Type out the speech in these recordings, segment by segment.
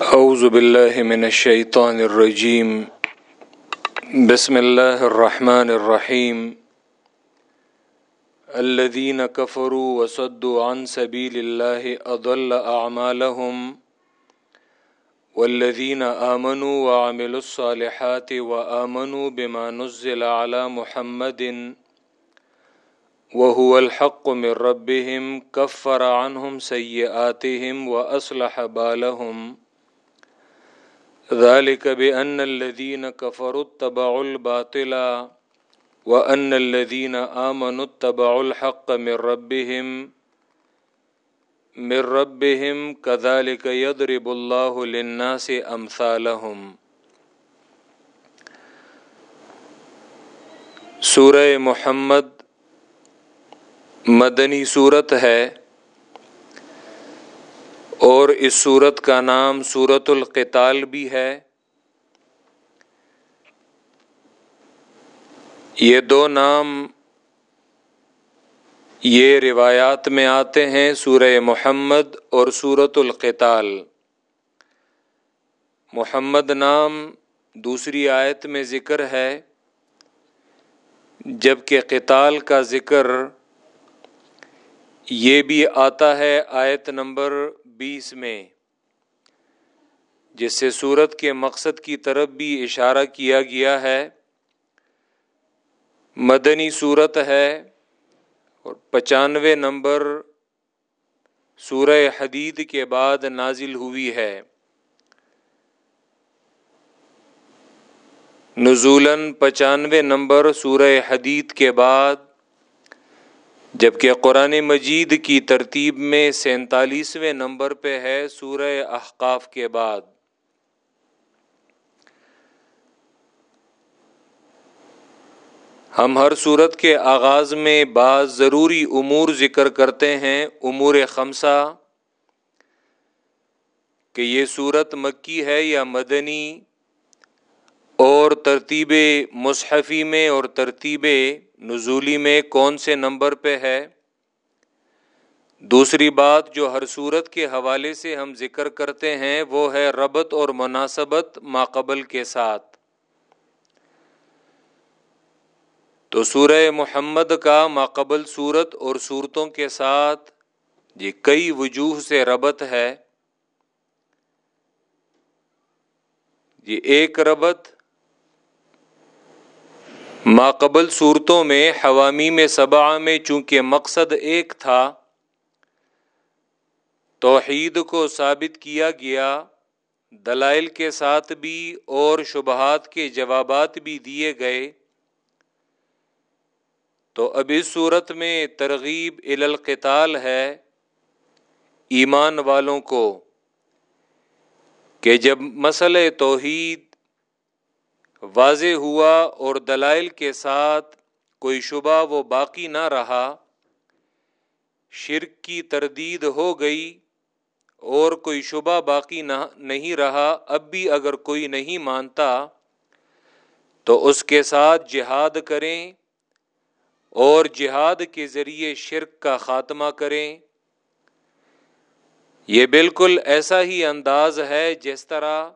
أعوذ بالله من الشيطان الرجيم. بسم الله الرحمن الرحيم. الذين كفروا وصدوا عن سبيل الله أضل أعمالهم. والذين آمنوا وعملوا الصالحات وآمنوا بما نزل على محمد. وهو الحق من ربهم، كفر عنهم سيئاتهم وأصلح بالهم. ذلك بأن الذين كفروا اتبعوا الباطل وأن الذين آمنوا اتبعوا الحق من ربهم من ربهم كذلك يضرب الله للناس أمثالهم. سورہ محمد مدنی صورت ہے اور اس صورت کا نام صورت القتال بھی ہے۔ یہ دو نام یہ روایات میں آتے ہیں سورہ محمد اور صورت القتال۔ محمد نام دوسری آیت میں ذکر ہے جبکہ قتال کا ذکر یہ بھی آتا ہے آیت نمبر بیس میں، جس سے صورت کے مقصد کی طرف بھی اشارہ کیا گیا ہے۔ مدنی صورت ہے اور پچانوے نمبر سورہ حدید کے بعد نازل ہوئی ہے۔ نزولاً پچانوے نمبر سورہ حدید کے بعد جبکہ قرآن مجید کی ترتیب میں سینتالیسویں نمبر پہ ہے سورہ احقاف کے بعد۔ ہم ہر صورت کے آغاز میں بعض ضروری امور ذکر کرتے ہیں، امور خمسہ، کہ یہ صورت مکی ہے یا مدنی، اور ترتیب مصحفی میں اور ترتیب نزولی میں کون سے نمبر پہ ہے؟ دوسری بات جو ہر صورت کے حوالے سے ہم ذکر کرتے ہیں وہ ہے ربط اور مناسبت ماقبل کے ساتھ۔ تو سورہ محمد کا ماقبل صورت اور صورتوں کے ساتھ یہ کئی وجوہ سے ربط ہے۔ یہ ایک ربط ماقبل صورتوں میں حوامی میں صبا میں چونکہ مقصد ایک تھا، توحید کو ثابت کیا گیا، دلائل کے ساتھ بھی اور شبہات کے جوابات بھی دیے گئے۔ تو اب اس صورت میں ترغیب القتال ہے ایمان والوں کو کہ جب مسئلہ توحید واضح ہوا اور دلائل کے ساتھ کوئی شبہ وہ باقی نہ رہا۔ شرک کی تردید ہو گئی اور کوئی شبہ باقی نہ نہیں رہا۔ اب بھی اگر کوئی نہیں مانتا تو اس کے ساتھ جہاد کریں اور جہاد کے ذریعے شرک کا خاتمہ کریں۔ یہ بالکل ایسا ہی انداز ہے جس طرح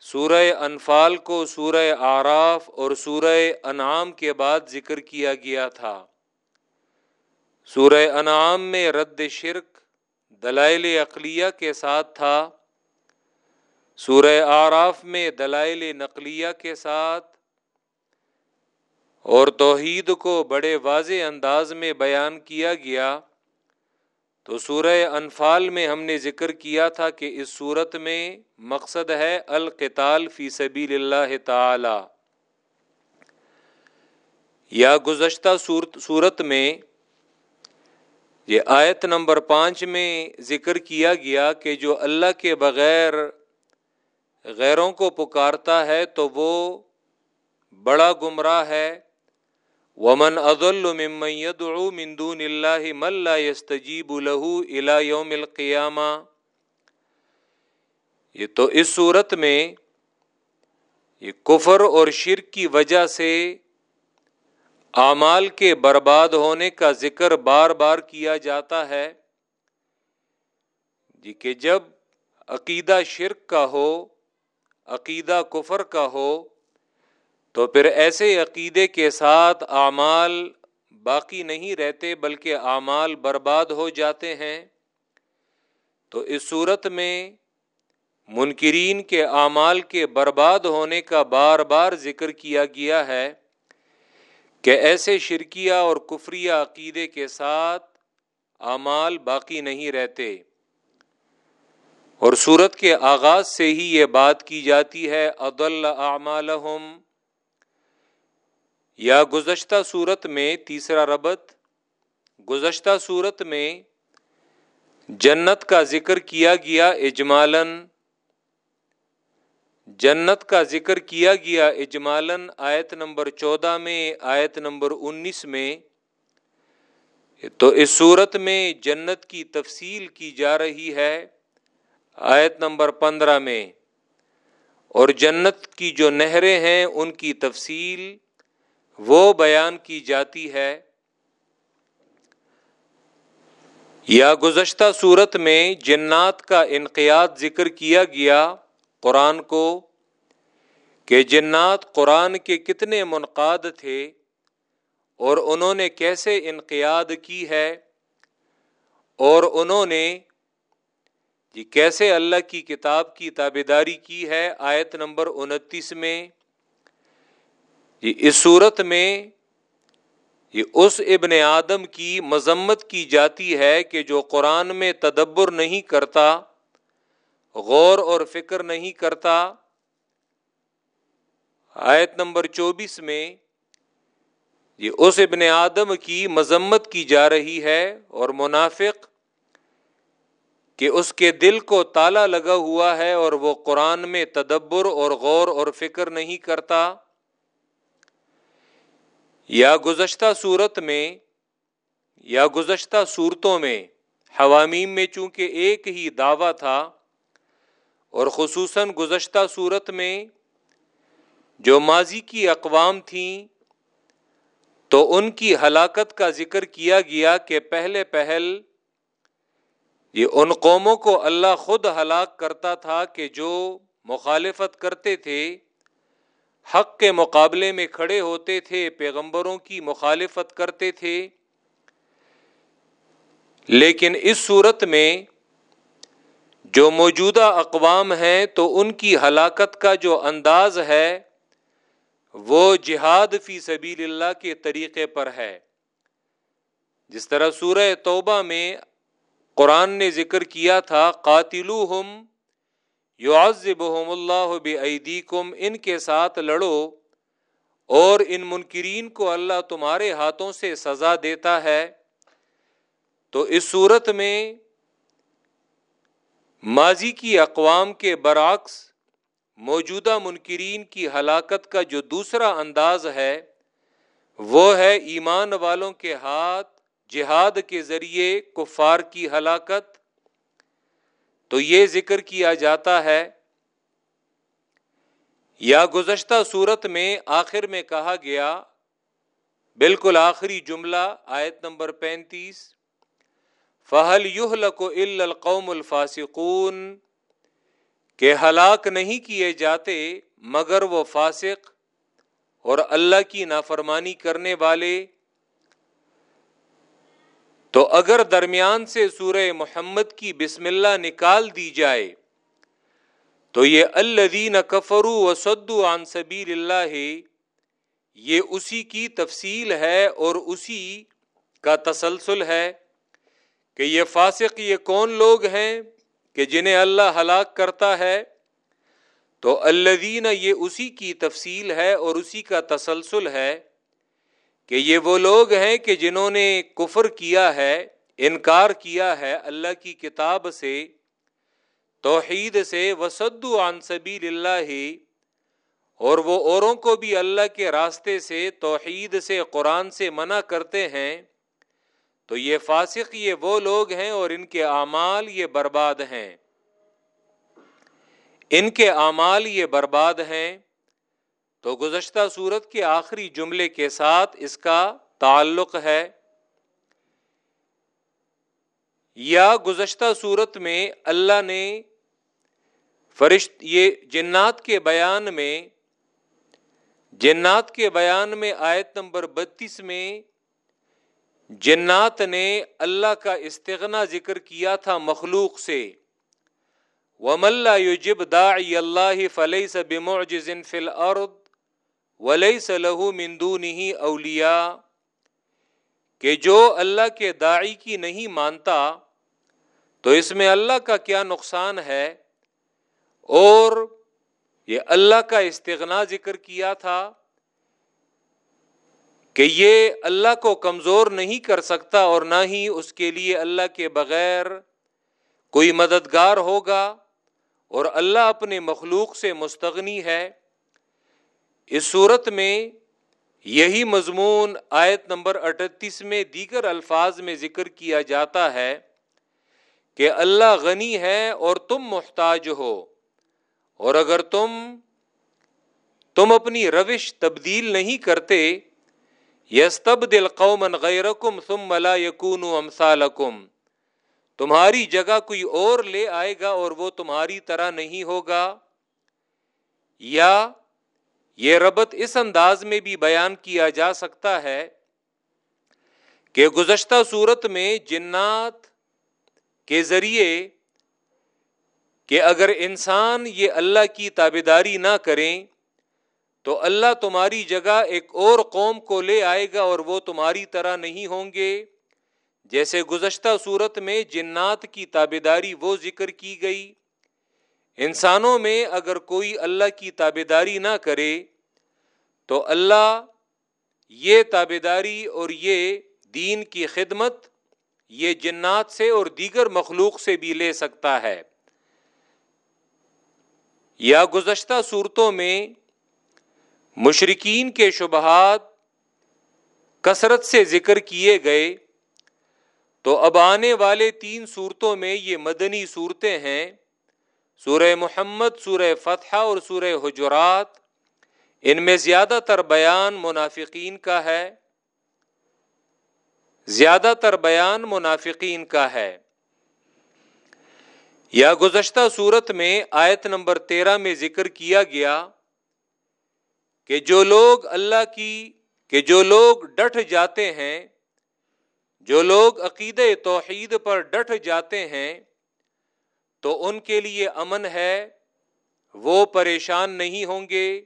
سورہ انفال کو سورہ آراف اور سورہ انعام کے بعد ذکر کیا گیا تھا۔ سورہ انعام میں رد شرک دلائل اقلیہ کے ساتھ تھا۔ سورہ آراف میں دلائل نقلیہ کے ساتھ اور توحید کو بڑے واضح انداز میں بیان کیا گیا۔ تو سورہ انفال میں ہم نے ذکر کیا تھا کہ اس صورت میں مقصد ہے القتال فی سبیل اللہ تعالی۔ یا گزشتہ صورت میں یہ آیت نمبر پانچ میں ذکر کیا گیا کہ جو اللہ کے بغیر غیروں کو پکارتا ہے تو وہ بڑا گمراہ ہے۔ ومن اضل ممن يدعو من دون الله من لا يستجيب له الى يوم القيامه یہ تو اس صورت میں یہ کفر اور شرک کی وجہ سے اعمال کے برباد ہونے کا ذکر بار بار کیا جاتا ہے۔ جی کہ جب عقیدہ شرک کا ہو، عقیدہ کفر کا ہو تو پھر ایسے عقیدے کے ساتھ اعمال باقی نہیں رہتے بلکہ اعمال برباد ہو جاتے ہیں۔ تو اس صورت میں منکرین کے اعمال کے برباد ہونے کا بار بار ذکر کیا گیا ہے کہ ایسے شرکیہ اور کفریہ عقیدے کے ساتھ اعمال باقی نہیں رہتے۔ اور صورت کے آغاز سے ہی یہ بات کی جاتی ہے عدل اعمالہم یا گزشتہ صورت میں تیسرا ربط، گزشتہ صورت میں جنت کا ذکر کیا گیا اجمالن جنت کا ذکر کیا گیا اجمالن آیت نمبر چودہ میں، آیت نمبر انیس میں۔ تو اس صورت میں جنت کی تفصیل کی جا رہی ہے آیت نمبر پندرہ میں۔ اور جنت کی جو نہریں ہیں، ان کی تفصیل وہ بیان کی جاتی ہے یا گزشتہ صورت میں جنات کا انقیات ذکر کیا گیا قرآن کو کہ جنات قرآن کے کتنے منقاد تھے اور انہوں نے کیسے انقیاد کی ہے اور انہوں نے جی کیسے اللہ کی کتاب کی تابیداری کی ہے آیت نمبر انتیس میں جی اس صورت میں یہ اس ابن آدم کی مذمت کی جاتی ہے کہ جو قرآن میں تدبر نہیں کرتا، غور اور فکر نہیں کرتا۔ آیت نمبر چوبیس میں یہ اس ابن آدم کی مذمت کی جا رہی ہے اور منافق کہ اس کے دل کو تالا لگا ہوا ہے اور وہ قرآن میں تدبر اور غور اور فکر نہیں کرتا۔ یا گزشتہ صورت میں، یا گزشتہ صورتوں میں، حوامیم میں چونکہ ایک ہی دعویٰ تھا، اور خصوصاً گزشتہ صورت میں جو ماضی کی اقوام تھیں، تو ان کی ہلاکت کا ذکر کیا گیا کہ پہلے پہل یہ ان قوموں کو اللہ خود ہلاک کرتا تھا کہ جو مخالفت کرتے تھے۔ حق کے مقابلے میں کھڑے ہوتے تھے، پیغمبروں کی مخالفت کرتے تھے۔ لیکن اس صورت میں جو موجودہ اقوام ہیں، تو ان کی ہلاکت کا جو انداز ہے، وہ جہاد فی سبیل اللہ کے طریقے پر ہے۔ جس طرح سورہ توبہ میں قرآن نے ذکر کیا تھا قاتل ہم یو اللہ بعیدی کم ان کے ساتھ لڑو اور ان منکرین کو اللہ تمہارے ہاتھوں سے سزا دیتا ہے۔ تو اس صورت میں ماضی کی اقوام کے برعکس موجودہ منکرین کی ہلاکت کا جو دوسرا انداز ہے، وہ ہے ایمان والوں کے ہاتھ جہاد کے ذریعے کفار کی ہلاکت تو یہ ذکر کیا جاتا ہے یا گزشتہ صورت میں آخر میں کہا گیا، بالکل آخری جملہ، آیت نمبر پینتیس فہل یوہ القوم الفاسقون، کہ ہلاک نہیں کیے جاتے مگر وہ فاسق اور اللہ کی نافرمانی کرنے والے تو اگر درمیان سے سورہ محمد کی بسم اللہ نکال دی جائے، تو یہ الدین کفرو و سدو عن سبیل اللہ، یہ اسی کی تفصیل ہے اور اسی کا تسلسل ہے کہ یہ فاسق یہ کون لوگ ہیں کہ جنہیں اللہ ہلاک کرتا ہے۔ تو الدین یہ اسی کی تفصیل ہے اور اسی کا تسلسل ہے۔ کہ یہ وہ لوگ ہیں کہ جنہوں نے کفر کیا ہے، انکار کیا ہے اللہ کی کتاب سے، توحید سے وسدو عن سبیل اللہ اور وہ اوروں کو بھی اللہ کے راستے سے، توحید سے، قرآن سے منع کرتے ہیں۔ تو یہ فاسق، یہ وہ لوگ ہیں اور ان کے اعمال یہ برباد ہیں۔ ان کے اعمال یہ برباد ہیں۔ تو گزشتہ صورت کے آخری جملے کے ساتھ اس کا تعلق ہے۔ یا گزشتہ صورت میں اللہ نے فرشت، یہ جنات کے بیان میں، جنات کے بیان میں آیت نمبر بتیس میں جنات نے اللہ کا استغنا ذکر کیا تھا مخلوق سے۔ وم اللہ یوجب دا اللہ فلئی سب بمعجزن فی الارض ولی صلح مندو نہیں اولیا کہ جو اللہ کے داعی کی نہیں مانتا، تو اس میں اللہ کا کیا نقصان ہے؟ اور یہ اللہ کا استغنا ذکر کیا تھا کہ یہ اللہ کو کمزور نہیں کر سکتا اور نہ ہی اس کے لیے اللہ کے بغیر کوئی مددگار ہوگا، اور اللہ اپنے مخلوق سے مستغنی ہے۔ اس صورت میں یہی مضمون آیت نمبر اٹھتیس میں دیگر الفاظ میں ذکر کیا جاتا ہے کہ اللہ غنی ہے اور تم محتاج ہو، اور اگر تم تم اپنی روش تبدیل نہیں کرتے یس تب دل قومن غیر تم ملا یقون تمہاری جگہ کوئی اور لے آئے گا اور وہ تمہاری طرح نہیں ہوگا، یا یہ ربط اس انداز میں بھی بیان کیا جا سکتا ہے کہ گزشتہ صورت میں جنات کے ذریعے کہ اگر انسان یہ اللہ کی تابے داری نہ کریں، تو اللہ تمہاری جگہ ایک اور قوم کو لے آئے گا اور وہ تمہاری طرح نہیں ہوں گے۔ جیسے گزشتہ صورت میں جنات کی تابے داری وہ ذکر کی گئی۔ انسانوں میں اگر کوئی اللہ کی تابے داری نہ کرے تو اللہ یہ تابے داری اور یہ دین کی خدمت یہ جنات سے اور دیگر مخلوق سے بھی لے سکتا ہے۔ یا گزشتہ صورتوں میں مشرقین کے شبہات کثرت سے ذکر کیے گئے تو اب آنے والے تین صورتوں میں یہ مدنی صورتیں ہیں۔ سورہ محمد، سورہ فتح اور سورہ حجرات، ان میں زیادہ تر بیان منافقین کا ہے۔ زیادہ تر بیان منافقین کا ہے۔ یا گزشتہ صورت میں آیت نمبر تیرہ میں ذکر کیا گیا کہ جو لوگ اللہ کی، کہ جو لوگ ڈٹ جاتے ہیں، جو لوگ عقید توحید پر ڈٹ جاتے ہیں تو ان کے لیے امن ہے، وہ پریشان نہیں ہوں گے۔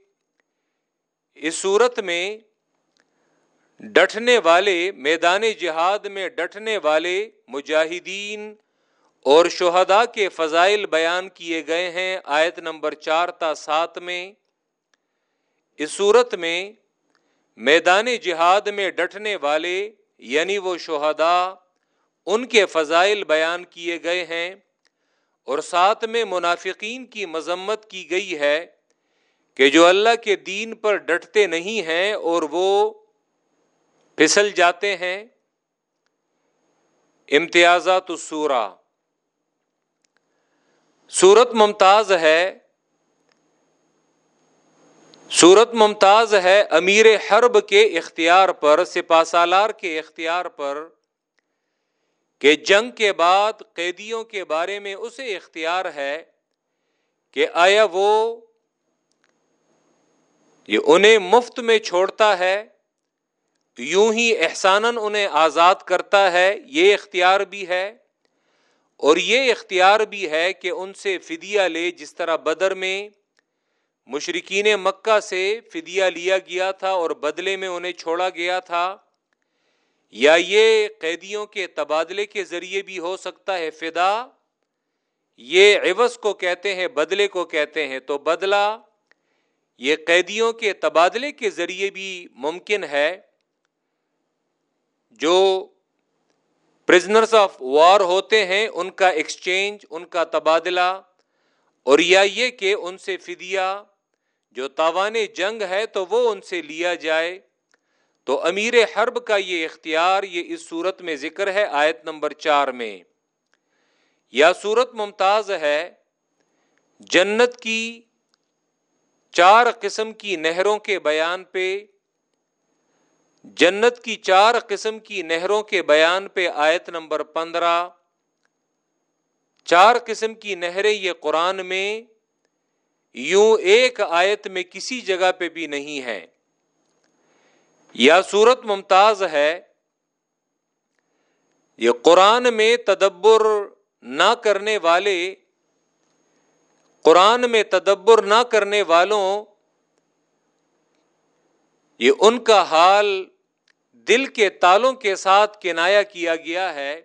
اس صورت میں ڈٹنے والے، میدان جہاد میں ڈٹنے والے مجاہدین اور شہدا کے فضائل بیان کیے گئے ہیں۔ آیت نمبر چار تا سات میں اس صورت میں میدان جہاد میں ڈٹنے والے یعنی وہ شہدا ان کے فضائل بیان کیے گئے ہیں۔ اور ساتھ میں منافقین کی مذمت کی گئی ہے کہ جو اللہ کے دین پر ڈٹتے نہیں ہیں اور وہ پھسل جاتے ہیں۔ امتیازات السورہ۔ سورت ممتاز ہے۔ سورت ممتاز ہے امیر حرب کے اختیار پر سپا سالار کے اختیار پر۔ کہ جنگ کے بعد قیدیوں کے بارے میں اسے اختیار ہے کہ آیا وہ یہ انہیں مفت میں چھوڑتا ہے یوں ہی احسان انہیں آزاد کرتا ہے، یہ اختیار بھی ہے۔ اور یہ اختیار بھی ہے کہ ان سے فدیہ لے، جس طرح بدر میں مشرقین مکہ سے فدیہ لیا گیا تھا اور بدلے میں انہیں چھوڑا گیا تھا۔ یا یہ قیدیوں کے تبادلے کے ذریعے بھی ہو سکتا ہے فدا؟ یہ عوض کو کہتے ہیں، بدلے کو کہتے ہیں، تو بدلہ یہ قیدیوں کے تبادلے کے ذریعے بھی ممکن ہے۔ جو پرزنرس آف وار ہوتے ہیں، ان کا ایکسچینج ان کا تبادلہ، اور یا یہ کہ ان سے فدیہ، جو تاوان جنگ ہے، تو وہ ان سے لیا جائے۔ تو امیر حرب کا یہ اختیار یہ اس صورت میں ذکر ہے آیت نمبر چار میں۔ یا صورت ممتاز ہے، جنت کی چار قسم کی نہروں کے بیان پہ، جنت کی چار قسم کی نہروں کے بیان پہ آیت نمبر پندرہ۔ چار قسم کی نہریں یہ قرآن میں، یوں ایک آیت میں کسی جگہ پہ بھی نہیں ہے یا صورت ممتاز ہے، یہ قرآن میں تدبر نہ کرنے والے، قرآن میں تدبر نہ کرنے والوں، یہ ان کا حال دل کے تالوں کے ساتھ کنایا کیا گیا ہے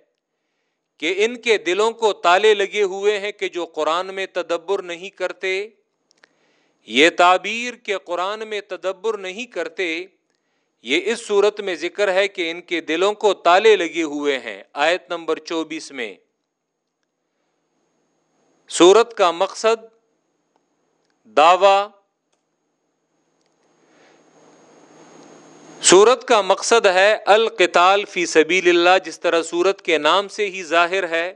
کہ ان کے دلوں کو تالے لگے ہوئے ہیں کہ جو قرآن میں تدبر نہیں کرتے، یہ تعبیر کے قرآن میں تدبر نہیں کرتے یہ اس صورت میں ذکر ہے کہ ان کے دلوں کو تالے لگے ہوئے ہیں، آیت نمبر چوبیس میں۔ سورت کا مقصد، دعوی۔ سورت کا مقصد ہے القتال فی سبیل اللہ، جس طرح سورت کے نام سے ہی ظاہر ہے۔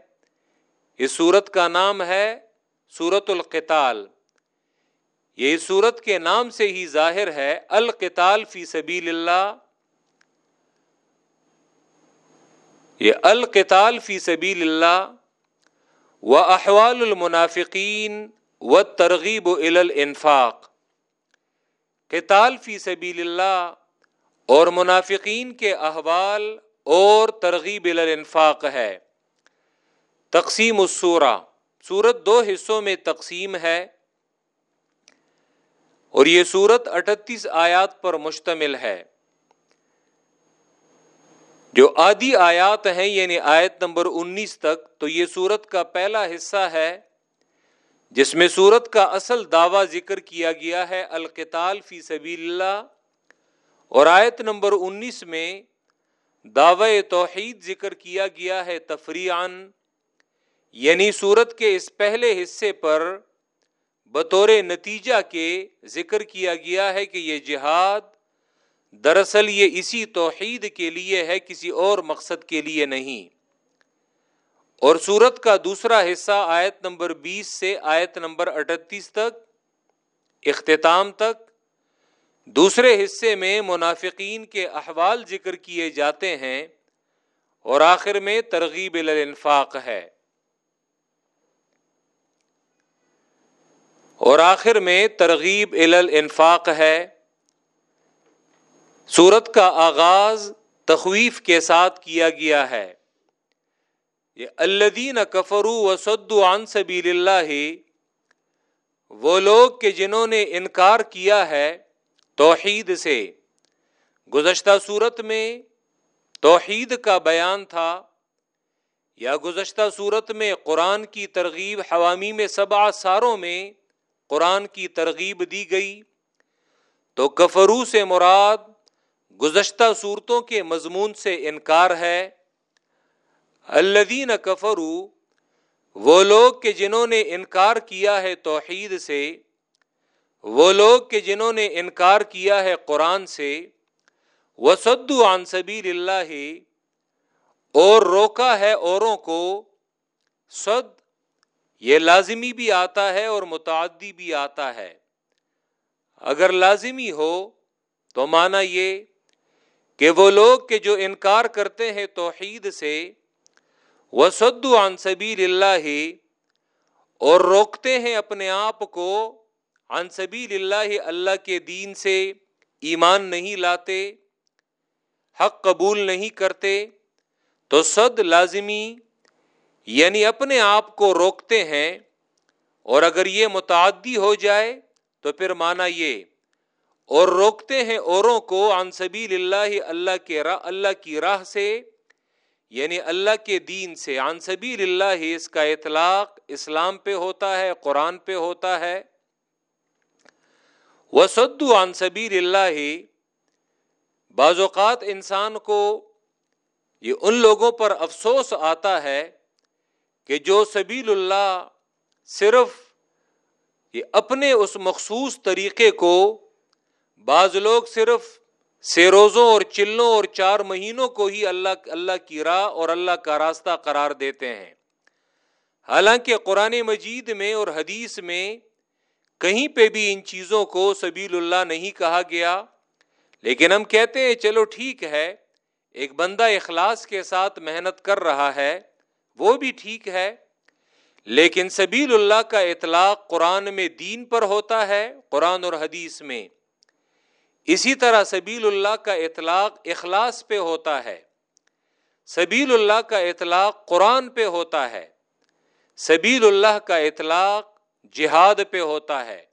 اس سورت کا نام ہے سورت القتال۔ یہ سورت کے نام سے ہی ظاہر ہے، القتال فی سبیل اللہ۔ یہ القتال فی سبیل اللہ۔ و احوال المنافقین و ترغیب و الانفاق۔ قتال فی سبیل اللہ اور منافقین کے احوال اور ترغیب الانفاق ہے۔ تقسیم السورہ سورت دو حصوں میں تقسیم ہے۔ اور یہ سورت اٹھتیس آیات پر مشتمل ہے۔ جو آدھی آیات ہیں یعنی آیت نمبر انیس تک، تو یہ سورت کا پہلا حصہ ہے، جس میں سورت کا اصل دعویٰ ذکر کیا گیا ہے، القتال فی سبیل اللہ۔ اور آیت نمبر انیس میں دعوی توحید ذکر کیا گیا ہے تفریعن یعنی سورت کے اس پہلے حصے پر بطور نتیجہ کے ذکر کیا گیا ہے کہ یہ جہاد دراصل یہ اسی توحید کے لیے ہے، کسی اور مقصد کے لیے نہیں۔ اور سورت کا دوسرا حصہ آیت نمبر بیس سے آیت نمبر اٹھتیس تک، اختتام تک، دوسرے حصے میں منافقین کے احوال ذکر کیے جاتے ہیں اور آخر میں ترغیب الانفاق ہے۔ اور آخر میں ترغیب الانفاق ہے۔ سورت کا آغاز تخویف کے ساتھ کیا گیا ہے۔ یہ الدین کفرو و سدو عن سبیل اللہ، وہ لوگ کہ جنہوں نے انکار کیا ہے توحید سے۔ گزشتہ صورت میں توحید کا بیان تھا، یا گزشتہ صورت میں قرآن کی ترغیب حوامی میں سبا ساروں میں قرآن کی ترغیب دی گئی تو کفرو سے مراد گزشتہ صورتوں کے مضمون سے انکار ہے۔ الدین کفرو وہ لوگ کہ جنہوں نے انکار کیا ہے توحید سے، وہ لوگ کہ جنہوں نے انکار کیا ہے قرآن سے وسدو عن سبیل اللہ اور روکا ہے اوروں کو۔ سد یہ لازمی بھی آتا ہے اور متعدی بھی آتا ہے۔ اگر لازمی ہو تو مانا یہ کہ وہ لوگ کہ جو انکار کرتے ہیں توحید سے، وہ سدو سبیل اللہ اور روکتے ہیں اپنے آپ کو سبیل اللہ اللہ کے دین سے، ایمان نہیں لاتے، حق قبول نہیں کرتے، تو صد لازمی یعنی اپنے آپ کو روکتے ہیں اور اگر یہ متعدی ہو جائے تو پھر مانا یہ، اور روکتے ہیں اوروں کو عن سبیل اللہ اللہ کے راہ، اللہ کی راہ سے یعنی اللہ کے دین سے۔ عن سبیل اللہ اس کا اطلاق اسلام پہ ہوتا ہے، قرآن پہ ہوتا ہے۔ وسدو عن سبیل اللہ، بعض اوقات انسان کو یہ ان لوگوں پر افسوس آتا ہے کہ جو سبیل اللہ صرف یہ اپنے اس مخصوص طریقے کو بعض لوگ صرف سے روزوں اور چلوں اور چار مہینوں کو ہی اللہ اللہ کی راہ اور اللہ کا راستہ قرار دیتے ہیں۔ حالانکہ قرآن مجید میں اور حدیث میں کہیں پہ بھی ان چیزوں کو سبیل اللہ نہیں کہا گیا، لیکن ہم کہتے ہیں چلو ٹھیک ہے، ایک بندہ اخلاص کے ساتھ محنت کر رہا ہے وہ بھی ٹھیک ہے، لیکن سبیل اللہ کا اطلاق قرآن میں دین پر ہوتا ہے، قرآن اور حدیث میں۔ اسی طرح سبیل اللہ کا اطلاق اخلاص پہ ہوتا ہے۔ سبیل اللہ کا اطلاق قرآن پہ ہوتا ہے۔ سبیل اللہ کا اطلاق جہاد پہ ہوتا ہے۔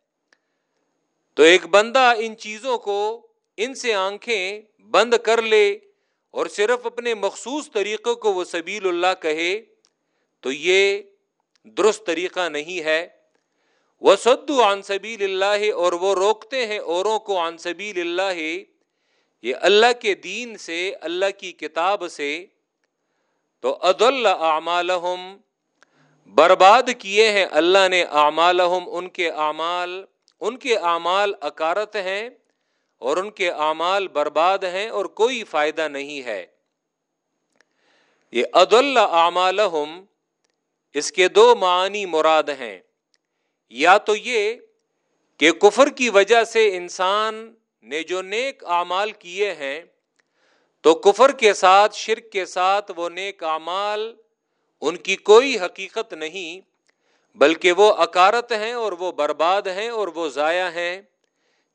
تو ایک بندہ ان چیزوں کو، ان سے آنکھیں بند کر لے اور صرف اپنے مخصوص طریقوں کو وہ سبیل اللہ کہے۔ تو یہ درست طریقہ نہیں ہے۔ وہ سدو عن سبیل اللہ اور وہ روکتے ہیں اوروں کو عن سبیل اللہ یہ اللہ کے دین سے، اللہ کی کتاب سے۔ تو عد اللہ برباد کیے ہیں اللہ نے اعمالہم۔ ان کے اعمال، ان کے اعمال اکارت ہیں اور ان کے اعمال برباد ہیں اور کوئی فائدہ نہیں ہے۔ یہ عد اللہ اس کے دو معنی مراد ہیں۔ یا تو یہ کہ کفر کی وجہ سے انسان نے جو نیک اعمال کیے ہیں، تو کفر کے ساتھ، شرک کے ساتھ وہ نیک اعمال ان کی کوئی حقیقت نہیں، بلکہ وہ اکارت ہیں اور وہ برباد ہیں اور وہ ضائع ہیں۔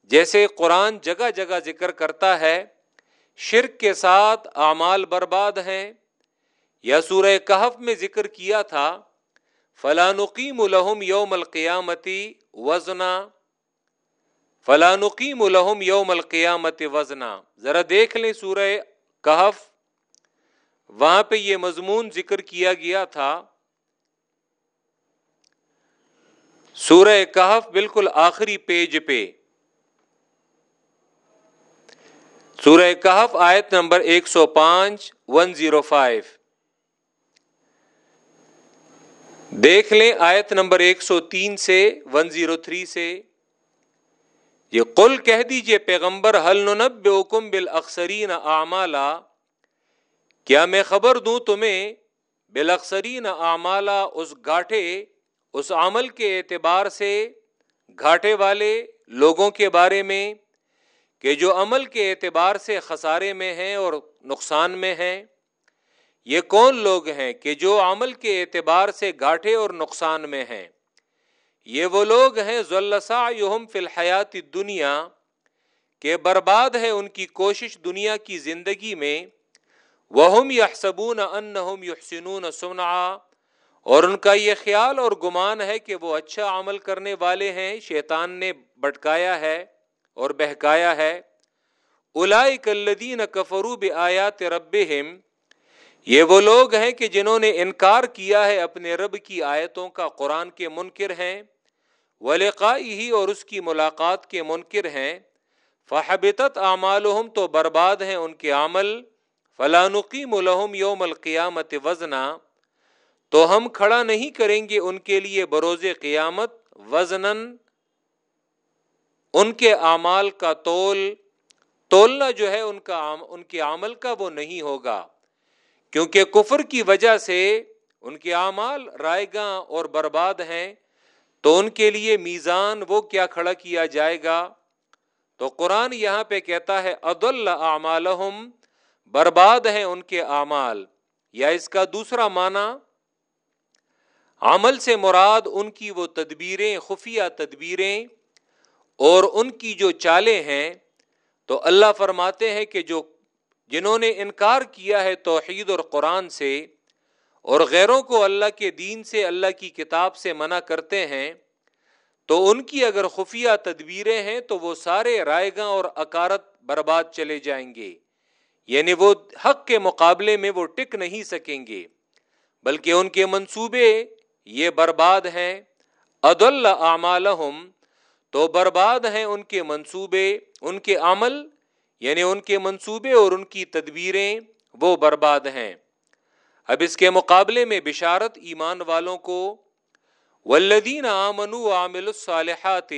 جیسے قرآن جگہ جگہ ذکر کرتا ہے، شرک کے ساتھ اعمال برباد ہیں۔ یا سورہ کہف میں ذکر کیا تھا فلانقیم الحم یوم القیامتی وزنا. فلانقیم الحم یوم القیامت وزنا. ذرا دیکھ لیں سورہ کہف. وہاں پہ یہ مضمون ذکر کیا گیا تھا. سورہ کہف بالکل آخری پیج پہ. سورہ کہف آیت نمبر ایک سو پانچ ون زیرو فائیو دیکھ لیں آیت نمبر ایک سو تین سے ون زیرو تھری سے۔ یہ قل کہہ دیجیے پیغمبر حل نب حکم بال اکثرین کیا میں خبر دوں تمہیں بالاکثرین اعمالا، اس گاٹھے اس عمل کے اعتبار سے گھاٹے والے لوگوں کے بارے میں، کہ جو عمل کے اعتبار سے خسارے میں ہیں اور نقصان میں ہیں؟ یہ کون لوگ ہیں کہ جو عمل کے اعتبار سے گاٹھے اور نقصان میں ہیں؟ یہ وہ لوگ ہیں ذلسا فی الحیات دنیا کہ برباد ہے ان کی کوشش دنیا کی زندگی میں وہ یحسبون انہم یحسنون سنا اور ان کا یہ خیال اور گمان ہے کہ وہ اچھا عمل کرنے والے ہیں، شیطان نے بٹکایا ہے اور بہکایا ہے۔ الدین کفروب آیات رب یہ وہ لوگ ہیں کہ جنہوں نے انکار کیا ہے اپنے رب کی آیتوں کا قرآن کے منکر ہیں ولیقائی اور اس کی ملاقات کے منکر ہیں۔ فحبت اعمال تو برباد ہیں ان کے عمل۔ فلانقی ملحم یوم القیامت وزنا۔ تو ہم کھڑا نہیں کریں گے ان کے لیے بروز قیامت وزنن ان کے اعمال کا تول، تولنا جو ہے ان کا، ان کے عمل کا وہ نہیں ہوگا۔ کیونکہ کفر کی وجہ سے ان کے اعمال رائے گاں اور برباد ہیں، تو ان کے لیے میزان وہ کیا کھڑا کیا جائے گا؟ تو قرآن یہاں پہ کہتا ہے عد اللہ برباد ہیں ان کے اعمال یا اس کا دوسرا معنی، عمل سے مراد ان کی وہ تدبیریں، خفیہ تدبیریں اور ان کی جو چالیں ہیں، تو اللہ فرماتے ہیں کہ جو جنہوں نے انکار کیا ہے توحید اور قرآن سے، اور غیروں کو اللہ کے دین سے، اللہ کی کتاب سے منع کرتے ہیں، تو ان کی اگر خفیہ تدبیریں ہیں تو وہ سارے رائے گاں اور اکارت برباد چلے جائیں گے۔ یعنی وہ حق کے مقابلے میں وہ ٹک نہیں سکیں گے۔ بلکہ ان کے منصوبے یہ برباد ہیں۔ عد اللہ اعمالہم، تو برباد ہیں ان کے منصوبے، ان کے عمل یعنی ان کے منصوبے اور ان کی تدبیریں وہ برباد ہیں۔ اب اس کے مقابلے میں بشارت ایمان والوں کو ولدین آمن عامل الصالحات،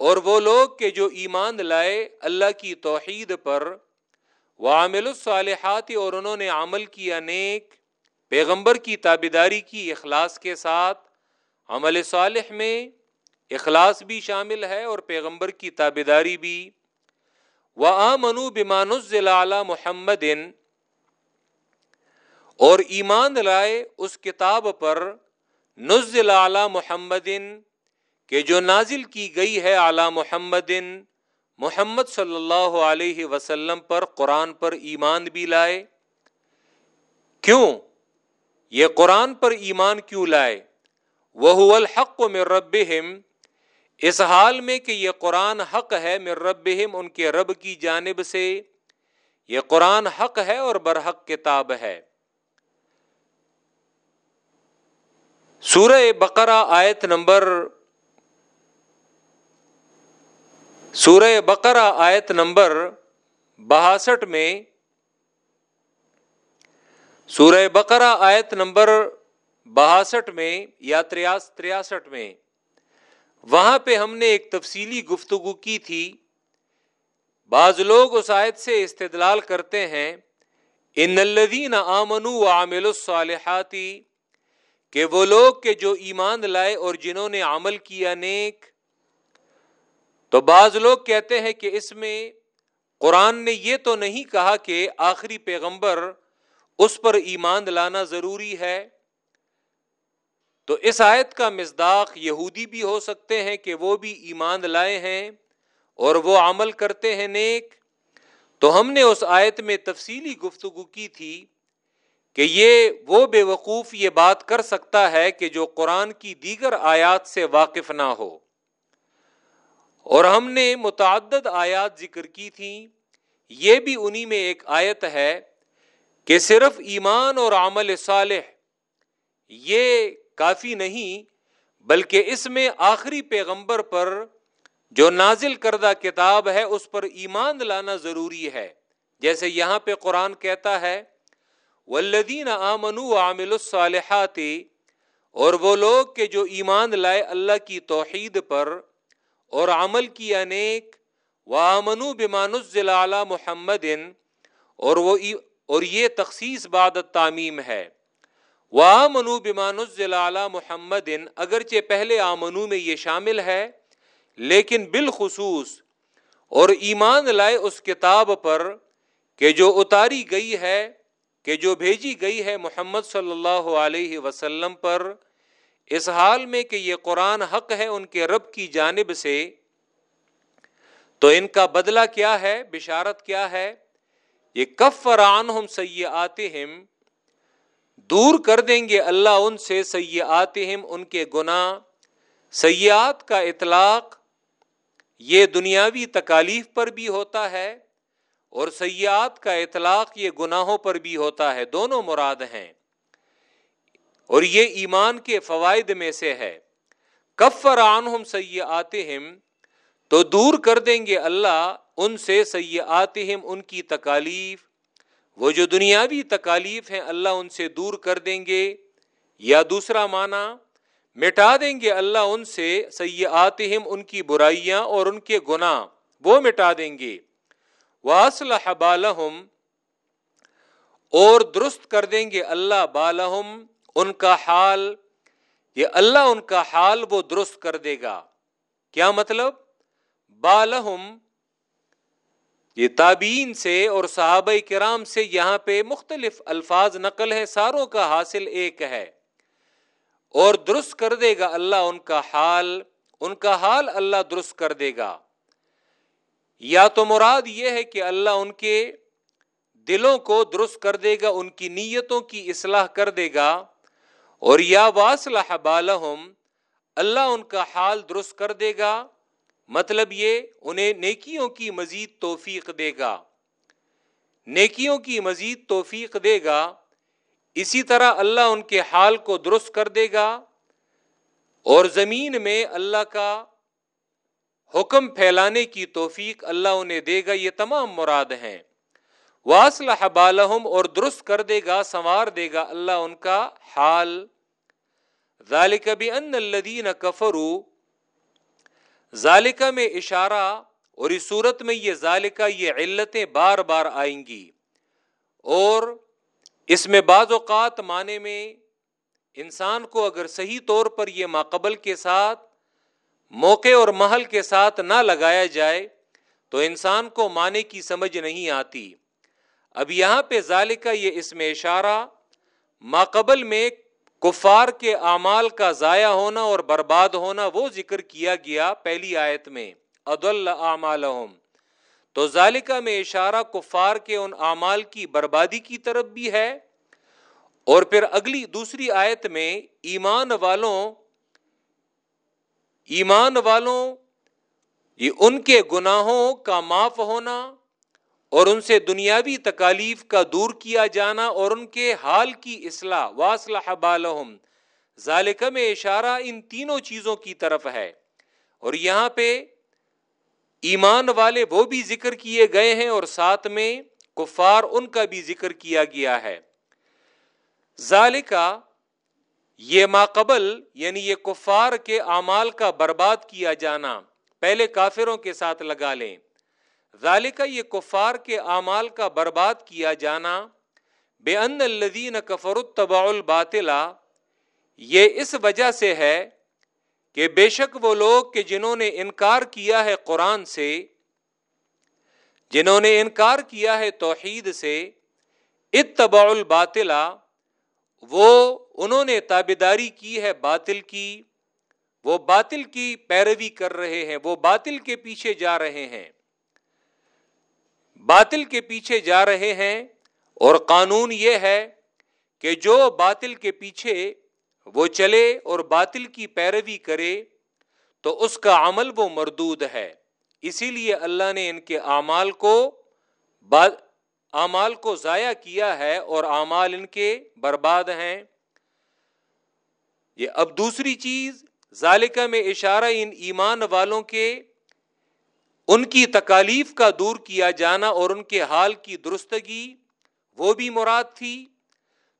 اور وہ لوگ کہ جو ایمان لائے اللہ کی توحید پر وہ الصالحات اور انہوں نے عمل کیا نیک، پیغمبر کی تابیداری کی اخلاص کے ساتھ، عمل صالح میں اخلاص بھی شامل ہے اور پیغمبر کی تابیداری بھی۔ و آمنو بمان محمد اور ایمان لائے اس کتاب پر نزل اعلی محمد کہ جو نازل کی گئی ہے اعلی محمد محمد صلی اللہ علیہ وسلم پر قرآن پر ایمان بھی لائے۔ کیوں؟ یہ قرآن پر ایمان کیوں لائے؟ وہ الحق میں رب اس حال میں کہ یہ قرآن حق ہے مر رب ان کے رب کی جانب سے، یہ قرآن حق ہے اور برحق کتاب ہے۔ سورہ بقرہ آیت نمبر، سورہ بقرہ آیت نمبر باسٹھ میں، سورہ بقرہ آیت نمبر باسٹھ میں یا تریاسٹھ میں وہاں پہ ہم نے ایک تفصیلی گفتگو کی تھی۔ بعض لوگ اس آیت سے استدلال کرتے ہیں، ان الدین آمن و عامل الصالحاتی کہ وہ لوگ کے جو ایمان لائے اور جنہوں نے عمل کیا نیک۔ تو بعض لوگ کہتے ہیں کہ اس میں قرآن نے یہ تو نہیں کہا کہ آخری پیغمبر اس پر ایمان لانا ضروری ہے۔ تو اس آیت کا مزداق یہودی بھی ہو سکتے ہیں کہ وہ بھی ایمان لائے ہیں اور وہ عمل کرتے ہیں نیک۔ تو ہم نے اس آیت میں تفصیلی گفتگو کی تھی کہ یہ وہ بے وقوف یہ بات کر سکتا ہے کہ جو قرآن کی دیگر آیات سے واقف نہ ہو۔ اور ہم نے متعدد آیات ذکر کی تھی یہ بھی انہی میں ایک آیت ہے کہ صرف ایمان اور عمل صالح، یہ کافی نہیں، بلکہ اس میں آخری پیغمبر پر جو نازل کردہ کتاب ہے، اس پر ایمان لانا ضروری ہے۔ جیسے یہاں پہ قرآن کہتا ہے ولدین آمن عامل الصالحات، اور وہ لوگ کہ جو ایمان لائے اللہ کی توحید پر، اور عمل کی انیک و آمن بمان الزلع محمد، اور وہ اور یہ تخصیص بعد تعمیم ہے۔ وہ آمنو بمان الزلع محمد، اگرچہ پہلے آمنو میں یہ شامل ہے، لیکن بالخصوص اور ایمان لائے اس کتاب پر کہ جو اتاری گئی ہے، کہ جو بھیجی گئی ہے محمد صلی اللہ علیہ وسلم پر، اس حال میں کہ یہ قرآن حق ہے ان کے رب کی جانب سے، تو ان کا بدلہ کیا ہے، بشارت کیا ہے؟ یہ کف فران ہم سی دور کر دیں گے اللہ ان سے سی ان کے گناہ۔ سیاحت کا اطلاق یہ دنیاوی تکالیف پر بھی ہوتا ہے اور سیاحت کا اطلاق یہ گناہوں پر بھی ہوتا ہے، دونوں مراد ہیں۔ اور یہ ایمان کے فوائد میں سے ہے۔ کفر عنہم سیئاتہم، تو دور کر دیں گے اللہ ان سے سیئاتہم، ان کی تکالیف۔ وہ جو دنیاوی تکالیف ہیں اللہ ان سے دور کر دیں گے، یا دوسرا معنی، مٹا دیں گے اللہ ان سے سیئاتہم، ان کی برائیاں اور ان کے گناہ، وہ مٹا دیں گے۔ واسلح بالہم اور درست کر دیں گے اللہ بالہم ان کا حال۔ یہ اللہ ان کا حال وہ درست کر دے گا۔ کیا مطلب؟ بالہم یہ تابین سے اور صحابہ کرام سے یہاں پہ مختلف الفاظ نقل ہے، ساروں کا حاصل ایک ہے۔ اور درست کر دے گا اللہ ان کا حال، ان کا حال اللہ درست کر دے گا۔ یا تو مراد یہ ہے کہ اللہ ان کے دلوں کو درست کر دے گا، ان کی نیتوں کی اصلاح کر دے گا۔ اور یا واصلح بالہم، اللہ ان کا حال درست کر دے گا۔ مطلب یہ انہیں نیکیوں کی مزید توفیق دے گا۔ نیکیوں کی مزید توفیق دے گا۔ اسی طرح اللہ ان کے حال کو درست کر دے گا۔ اور زمین میں اللہ کا حکم پھیلانے کی توفیق اللہ انہیں دے گا۔ یہ تمام مراد ہیں۔ واصلح بالہم اور درست کر دے گا، سنوار دے گا اللہ ان کا حال۔ ذالک بھی ان الدین کفرو ذالکہ میں اشارہ اور اس صورت میں یہ ذالکہ یہ علتیں بار بار آئیں گی اور اس میں بعض اوقات معنی میں انسان کو اگر صحیح طور پر یہ ماقبل کے ساتھ، موقع اور محل کے ساتھ نہ لگایا جائے، تو انسان کو معنی کی سمجھ نہیں آتی۔ اب یہاں پہ ذالکہ یہ اس میں اشارہ، ماقبل میں کفار کے اعمال کا ضائع ہونا اور برباد ہونا وہ ذکر کیا گیا پہلی آیت میں عد اللہ تو ذالکہ میں اشارہ کفار کے ان اعمال کی بربادی کی طرف بھی ہے۔ اور پھر اگلی، دوسری آیت میں، ایمان والوں ایمان والوں، یہ ان کے گناہوں کا معاف ہونا اور ان سے دنیاوی تکالیف کا دور کیا جانا اور ان کے حال کی اصلاح، واصلح بالہم۔ ذالکہ میں اشارہ ان تینوں چیزوں کی طرف ہے۔ اور یہاں پہ ایمان والے وہ بھی ذکر کیے گئے ہیں اور ساتھ میں کفار ان کا بھی ذکر کیا گیا ہے۔ ذالکہ یہ ماقبل یعنی یہ کفار کے اعمال کا برباد کیا جانا، پہلے کافروں کے ساتھ لگا لیں۔ ذالکہ یہ کفار کے اعمال کا برباد کیا جانا، بے ان الدین کفر الطباء الباطلا یہ اس وجہ سے ہے کہ بے شک وہ لوگ کہ جنہوں نے انکار کیا ہے قرآن سے، جنہوں نے انکار کیا ہے توحید سے اتباع الباطلا وہ انہوں نے تابیداری کی ہے باطل کی، وہ باطل کی پیروی کر رہے ہیں، وہ باطل کے پیچھے جا رہے ہیں۔ باطل کے پیچھے جا رہے ہیں اور قانون یہ ہے کہ جو باطل کے پیچھے وہ چلے اور باطل کی پیروی کرے تو اس کا عمل وہ مردود ہے۔ اسی لیے اللہ نے ان کے اعمال کو اعمال کو ضائع کیا ہے اور اعمال ان کے برباد ہیں۔ یہ اب دوسری چیز، ذالکہ میں اشارہ ان ایمان والوں کے ان کی تکالیف کا دور کیا جانا اور ان کے حال کی درستگی، وہ بھی مراد تھی۔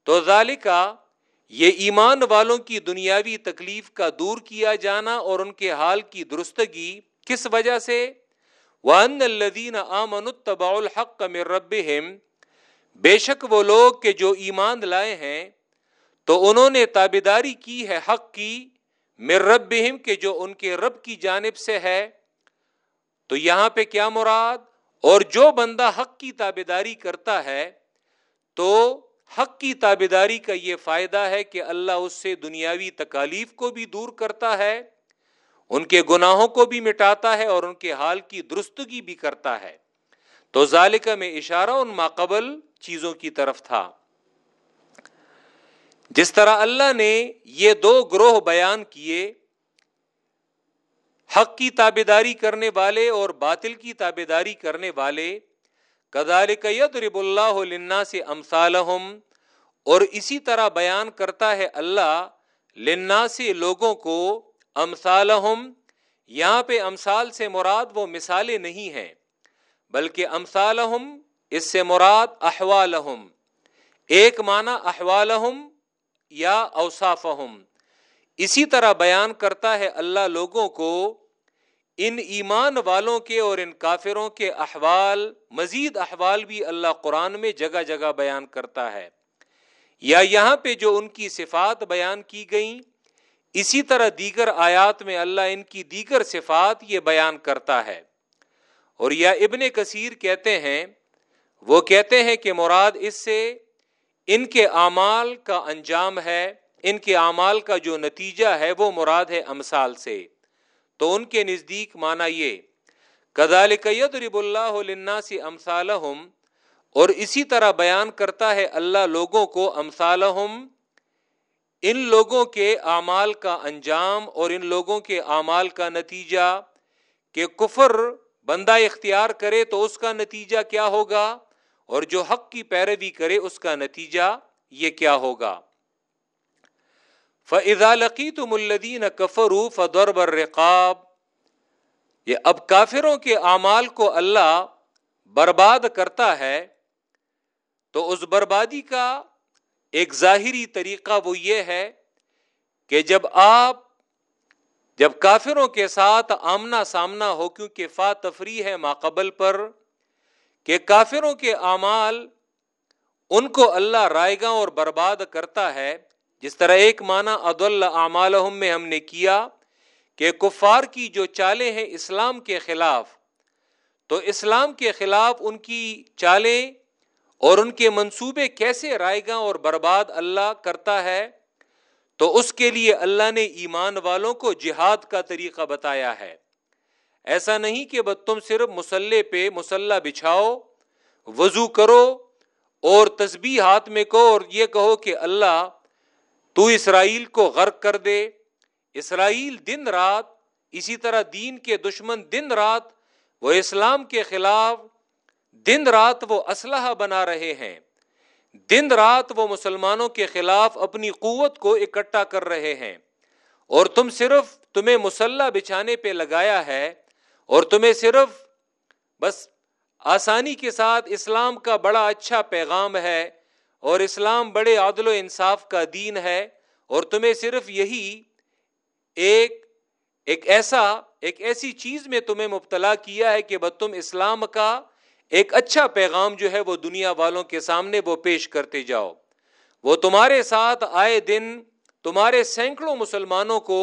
تو ذالکہ یہ ایمان والوں کی دنیاوی تکلیف کا دور کیا جانا اور ان کے حال کی درستگی کس وجہ سے؟ وَأَنَّ الَّذِينَ آمَنُوا اتَّبَعُوا الْحَقَّ مِن رَبِّهِمْ۔ بے شک وہ لوگ کہ جو ایمان لائے ہیں، تو انہوں نے تابیداری کی ہے حق کی مر کہ جو ان کے رب کی جانب سے ہے۔ تو یہاں پہ کیا مراد؟ اور جو بندہ حق کی تابے داری کرتا ہے، تو حق کی تابے داری کا یہ فائدہ ہے کہ اللہ اس سے دنیاوی تکالیف کو بھی دور کرتا ہے، ان کے گناہوں کو بھی مٹاتا ہے اور ان کے حال کی درستگی بھی کرتا ہے۔ تو ذالکہ میں اشارہ ان ماقبل چیزوں کی طرف تھا۔ جس طرح اللہ نے یہ دو گروہ بیان کیے حق کی تابے داری کرنے والے اور باطل کی تابے داری کرنے والے کدال قید رب اللہ سے امسالحم اور اسی طرح بیان کرتا ہے اللہ لنا سے لوگوں کو امسالحم یہاں پہ امسال سے مراد وہ مثالیں نہیں ہیں، بلکہ امسالحم اس سے مراد احوالہم۔ ایک معنی احوالہم یا اوصافہم۔ اسی طرح بیان کرتا ہے اللہ لوگوں کو، ان ایمان والوں کے اور ان کافروں کے احوال، مزید احوال بھی اللہ قرآن میں جگہ جگہ بیان کرتا ہے۔ یا یہاں پہ جو ان کی صفات بیان کی گئیں، اسی طرح دیگر آیات میں اللہ ان کی دیگر صفات یہ بیان کرتا ہے۔ اور یا ابن کثیر کہتے ہیں، وہ کہتے ہیں کہ مراد اس سے، ان کے اعمال کا انجام ہے۔ ان کے اعمال کا جو نتیجہ ہے وہ مراد ہے امثال سے۔ تو ان کے نزدیک مانا یہ کدال قید رب اللہ سے امسالحم اور اسی طرح بیان کرتا ہے اللہ لوگوں کو امسالحم ان لوگوں کے اعمال کا انجام اور ان لوگوں کے اعمال کا نتیجہ، کہ کفر بندہ اختیار کرے تو اس کا نتیجہ کیا ہوگا، اور جو حق کی پیروی کرے اس کا نتیجہ یہ کیا ہوگا۔ فضا لقی تم الدین کفرو فدور برقاب یہ اب کافروں کے اعمال کو اللہ برباد کرتا ہے، تو اس بربادی کا ایک ظاہری طریقہ وہ یہ ہے کہ جب آپ، جب کافروں کے ساتھ آمنا سامنا ہو، کیونکہ فا تفریح ہے ماقبل پر، کہ کافروں کے اعمال ان کو اللہ رائے گا اور برباد کرتا ہے جس طرح ایک معنی عد اللہ میں ہم نے کیا کہ کفار کی جو چالیں ہیں اسلام کے خلاف، تو اسلام کے خلاف ان کی چالیں اور ان کے منصوبے کیسے رائے گا اور برباد اللہ کرتا ہے، تو اس کے لیے اللہ نے ایمان والوں کو جہاد کا طریقہ بتایا ہے۔ ایسا نہیں کہ بس تم صرف مسلح پہ مسلح بچھاؤ، وضو کرو اور تسبیح ہاتھ میں کہو اور یہ کہو کہ اللہ تو اسرائیل کو غرق کر دے۔ اسرائیل دن رات اسی طرح دین کے دشمن دن رات وہ اسلام کے خلاف دن رات وہ اسلحہ بنا رہے ہیں۔ دن رات وہ مسلمانوں کے خلاف اپنی قوت کو اکٹھا کر رہے ہیں۔ اور تم صرف تمہیں مسلح بچھانے پہ لگایا ہے اور تمہیں صرف بس آسانی کے ساتھ اسلام کا بڑا اچھا پیغام ہے۔ اور اسلام بڑے عادل و انصاف کا دین ہے اور تمہیں صرف یہی ایک ایک ایسا، ایک ایسی چیز میں تمہیں مبتلا کیا ہے کہ تم اسلام کا ایک اچھا پیغام جو ہے وہ دنیا والوں کے سامنے وہ پیش کرتے جاؤ۔ وہ تمہارے ساتھ آئے دن تمہارے سینکڑوں مسلمانوں کو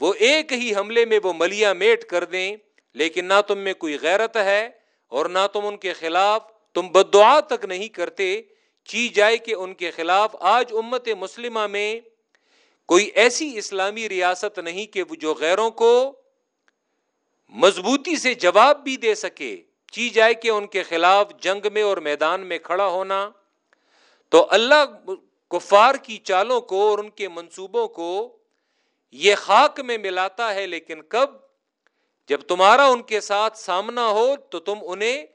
وہ ایک ہی حملے میں وہ ملیا میٹ کر دیں، لیکن نہ تم میں کوئی غیرت ہے اور نہ تم ان کے خلاف، تم بدعا تک نہیں کرتے۔ چی جائے کہ ان کے خلاف آج امت مسلمہ میں کوئی ایسی اسلامی ریاست نہیں کہ جو غیروں کو مضبوطی سے جواب بھی دے سکے چی جائے کہ ان کے خلاف جنگ میں اور میدان میں کھڑا ہونا۔ تو اللہ کفار کی چالوں کو اور ان کے منصوبوں کو یہ خاک میں ملاتا ہے، لیکن کب؟ جب تمہارا ان کے ساتھ سامنا ہو تو تم انہیں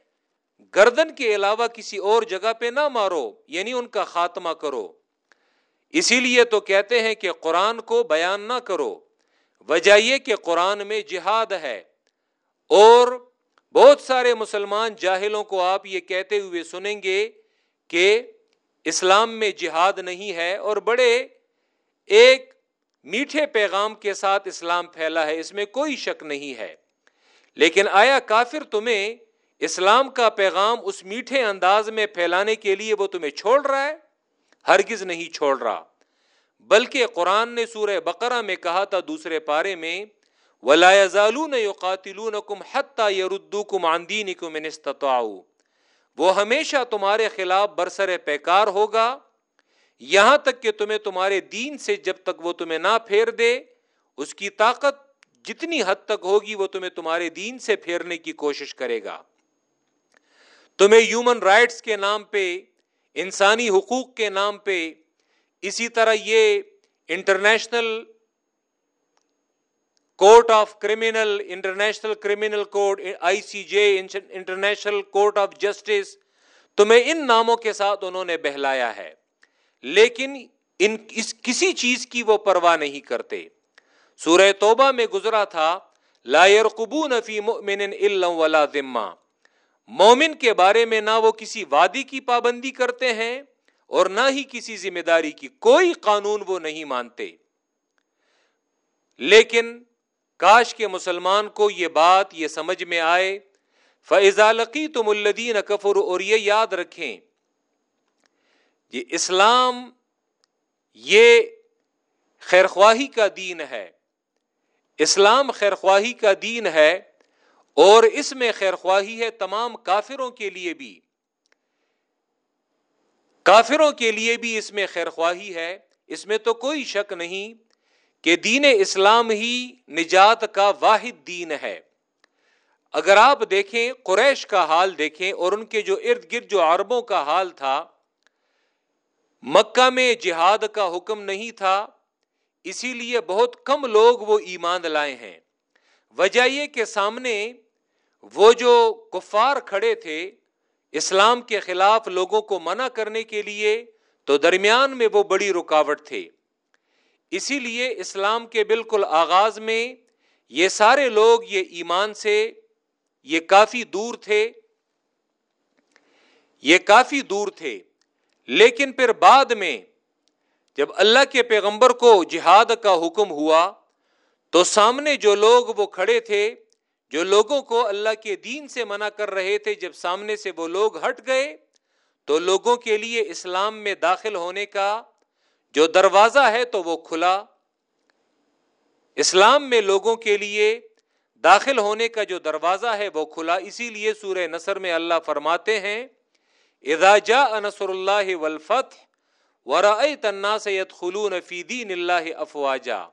گردن کے علاوہ کسی اور جگہ پہ نہ مارو یعنی ان کا خاتمہ کرو۔ اسی لیے تو کہتے ہیں کہ قرآن کو بیان نہ کرو۔ وجہ یہ کہ قرآن میں جہاد ہے۔ اور بہت سارے مسلمان جاہلوں کو آپ یہ کہتے ہوئے سنیں گے کہ اسلام میں جہاد نہیں ہے اور بڑے ایک میٹھے پیغام کے ساتھ اسلام پھیلا ہے، اس میں کوئی شک نہیں ہے۔ لیکن آیا کافر تمہیں اسلام کا پیغام اس میٹھے انداز میں پھیلانے کے لیے وہ تمہیں چھوڑ رہا ہے، ہرگز نہیں چھوڑ رہا۔ بلکہ قرآن نے سورہ بقرہ میں کہا تھا دوسرے پارے میں، ولا يقاتلونكم حتى يردوكم عن دينكم ان استطاعوا۔ وہ ہمیشہ تمہارے خلاف برسر پیکار ہوگا۔ یہاں تک کہ تمہیں تمہارے دین سے جب تک وہ تمہیں نہ پھیر دے، اس کی طاقت جتنی حد تک ہوگی وہ تمہیں تمہارے دین سے پھیرنے کی کوشش کرے گا۔ تمہیں ہیومن رائٹس کے نام پہ، انسانی حقوق کے نام پہ اسی طرح یہ international court of criminal international criminal court I C J international court of justice تمہیں ان ناموں کے ساتھ انہوں نے بہلایا ہے۔ لیکن ان، اس کسی چیز کی وہ پرواہ نہیں کرتے۔ سورہ توبہ میں گزرا تھا، لا يرقبون فی مؤمن الا ولا ذمہ۔ مومن کے بارے میں نہ وہ کسی وادی کی پابندی کرتے ہیں اور نہ ہی کسی ذمہ داری کی کوئی قانون وہ نہیں مانتے۔ لیکن کاش کے مسلمان کو یہ بات یہ سمجھ میں آئے فضالقی تم الدین کفر اور یہ یاد رکھیں یہ اسلام یہ خیرخواہی کا دین ہے۔ اسلام خیرخواہی کا دین ہے اور اس میں خیرخواہی ہے تمام کافروں کے لیے بھی۔ کافروں کے لیے بھی اس میں خیرخواہی ہے۔ اس میں تو کوئی شک نہیں کہ دین اسلام ہی نجات کا واحد دین ہے۔ اگر آپ دیکھیں، قریش کا حال دیکھیں اور ان کے جو ارد گرد جو عربوں کا حال تھا، مکہ میں جہاد کا حکم نہیں تھا، اسی لیے بہت کم لوگ وہ ایمان لائے ہیں۔ وجہ یہ کہ سامنے وہ جو کفار کھڑے تھے اسلام کے خلاف لوگوں کو منع کرنے کے لیے، تو درمیان میں وہ بڑی رکاوٹ تھے۔ اسی لیے اسلام کے بالکل آغاز میں یہ سارے لوگ یہ ایمان سے یہ کافی دور تھے۔ یہ کافی دور تھے۔ لیکن پھر بعد میں جب اللہ کے پیغمبر کو جہاد کا حکم ہوا، تو سامنے جو لوگ وہ کھڑے تھے جو لوگوں کو اللہ کے دین سے منع کر رہے تھے، جب سامنے سے وہ لوگ ہٹ گئے، تو لوگوں کے لیے اسلام میں داخل ہونے کا جو دروازہ ہے تو وہ کھلا۔ اسلام میں لوگوں کے لیے داخل ہونے کا جو دروازہ ہے وہ کھلا۔ اسی لیے سورہ نصر میں اللہ فرماتے ہیں، اذا جاء نصر اللہ والفتح ورا تنا سید خلون فیدین اللہ افواجا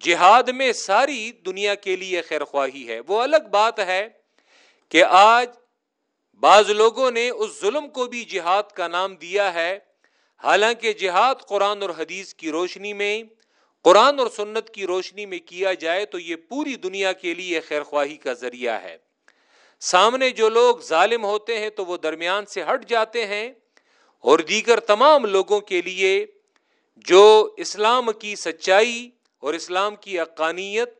جہاد میں ساری دنیا کے لیے خیر خواہی ہے۔ وہ الگ بات ہے کہ آج بعض لوگوں نے اس ظلم کو بھی جہاد کا نام دیا ہے۔ حالانکہ جہاد قرآن اور حدیث کی روشنی میں، قرآن اور سنت کی روشنی میں کیا جائے تو یہ پوری دنیا کے لیے خیر خواہی کا ذریعہ ہے۔ سامنے جو لوگ ظالم ہوتے ہیں تو وہ درمیان سے ہٹ جاتے ہیں اور دیگر تمام لوگوں کے لیے جو اسلام کی سچائی اور اسلام کی اقانیت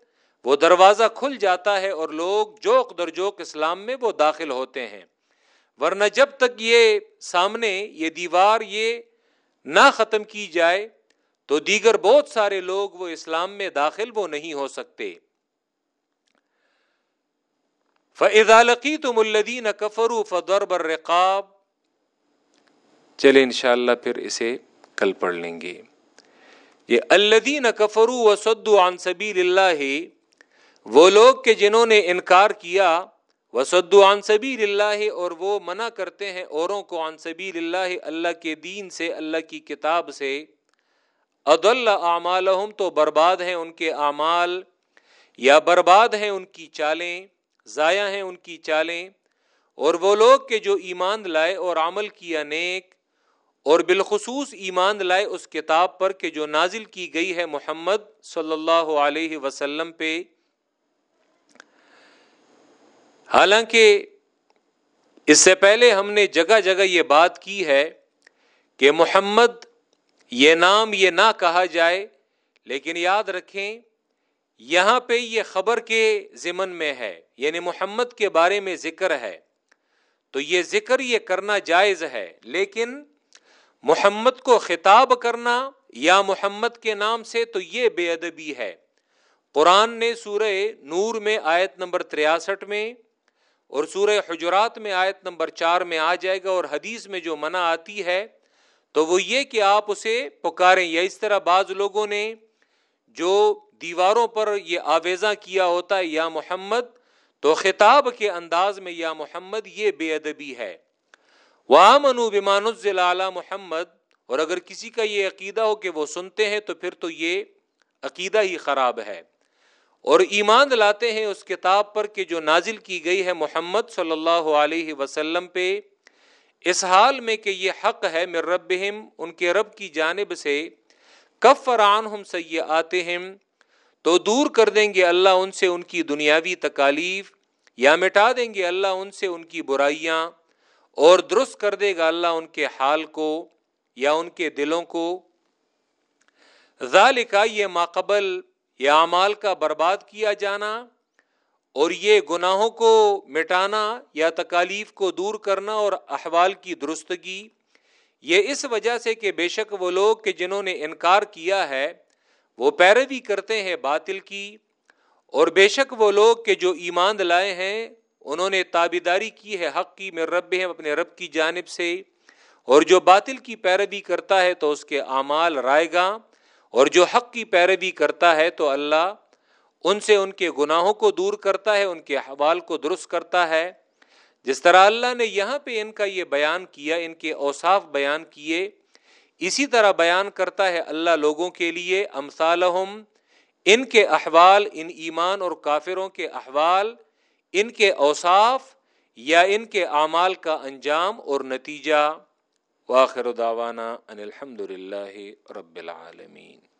وہ دروازہ کھل جاتا ہے اور لوگ جوک در جوک اسلام میں وہ داخل ہوتے ہیں۔ ورنہ جب تک یہ سامنے، یہ دیوار یہ نہ ختم کی جائے، تو دیگر بہت سارے لوگ وہ اسلام میں داخل وہ نہیں ہو سکتے۔ فضالقی تو ملدین کفرو فدر برقاب چلے انشاءاللہ پھر اسے کل پڑھ لیں گے۔ یہ الدین کفرو و سدو عن سبیل اللہ، وہ لوگ کہ جنہوں نے انکار کیا وہ سدو عن سبیل اللہ اور وہ منع کرتے ہیں اوروں کو عن سبیل اللہ اللہ کے دین سے، اللہ کی کتاب سے۔ عد اللہ اعمال تو برباد ہیں ان کے اعمال، یا برباد ہیں ان کی چالیں، ضائع ہیں ان کی چالیں۔ اور وہ لوگ کہ جو ایمان لائے اور عمل کیا نیک اور بالخصوص ایمان لائے اس کتاب پر کہ جو نازل کی گئی ہے محمد صلی اللہ علیہ وسلم پہ۔ حالانکہ اس سے پہلے ہم نے جگہ جگہ یہ بات کی ہے کہ محمد یہ نام یہ نہ کہا جائے، لیکن یاد رکھیں یہاں پہ یہ خبر کے ضمن میں ہے یعنی محمد کے بارے میں ذکر ہے۔ تو یہ ذکر یہ کرنا جائز ہے، لیکن محمد کو خطاب کرنا یا محمد کے نام سے تو یہ بے ادبی ہے۔ قرآن نے سورہ نور میں آیت نمبر تریاسٹھ میں اور سورہ حجرات میں آیت نمبر چار میں آ جائے گا اور حدیث میں جو منع آتی ہے تو وہ یہ کہ آپ اسے پکاریں۔ یا اس طرح بعض لوگوں نے جو دیواروں پر یہ آویزاں کیا ہوتا ہے، یا محمد، تو خطاب کے انداز میں یا محمد یہ بے ادبی ہے۔ وامنو بمان ضلع محمد، اور اگر کسی کا یہ عقیدہ ہو کہ وہ سنتے ہیں، تو پھر تو یہ عقیدہ ہی خراب ہے۔ اور ایمان لاتے ہیں اس کتاب پر کہ جو نازل کی گئی ہے محمد صلی اللہ علیہ وسلم پہ، اس حال میں کہ یہ حق ہے مر رب ان کے رب کی جانب سے۔ کف فران ہم سی آتے تو دور کر دیں گے اللہ ان سے ان کی دنیاوی تکالیف، یا مٹا دیں گے اللہ ان سے ان کی برائیاں۔ اور درست کر دے گا اللہ ان کے حال کو یا ان کے دلوں کو۔ ذالکا یہ ماقبل یا اعمال کا برباد کیا جانا اور یہ گناہوں کو مٹانا یا تکالیف کو دور کرنا اور احوال کی درستگی۔ یہ اس وجہ سے کہ بے شک وہ لوگ کہ جنہوں نے انکار کیا ہے، وہ پیروی کرتے ہیں باطل کی۔ اور بے شک وہ لوگ کہ جو ایمان لائے ہیں انہوں نے تابیداری کی ہے، حق کی میں رب ہیں اپنے رب کی جانب سے۔ اور جو باطل کی پیروی کرتا ہے تو اس کے اعمال رائے گا اور جو حق کی پیروی کرتا ہے تو اللہ ان سے ان کے گناہوں کو دور کرتا ہے، ان کے حوال کو درست کرتا ہے۔ جس طرح اللہ نے یہاں پہ ان کا یہ بیان کیا، ان کے اوصاف بیان کیے، اسی طرح بیان کرتا ہے اللہ لوگوں کے لیے۔ امثالہم، ان کے احوال، ان ایمان اور کافروں کے احوال ان کے اوصاف یا ان کے اعمال کا انجام اور نتیجہ۔ واخر داوانہ ان الحمد للہ رب العالمین۔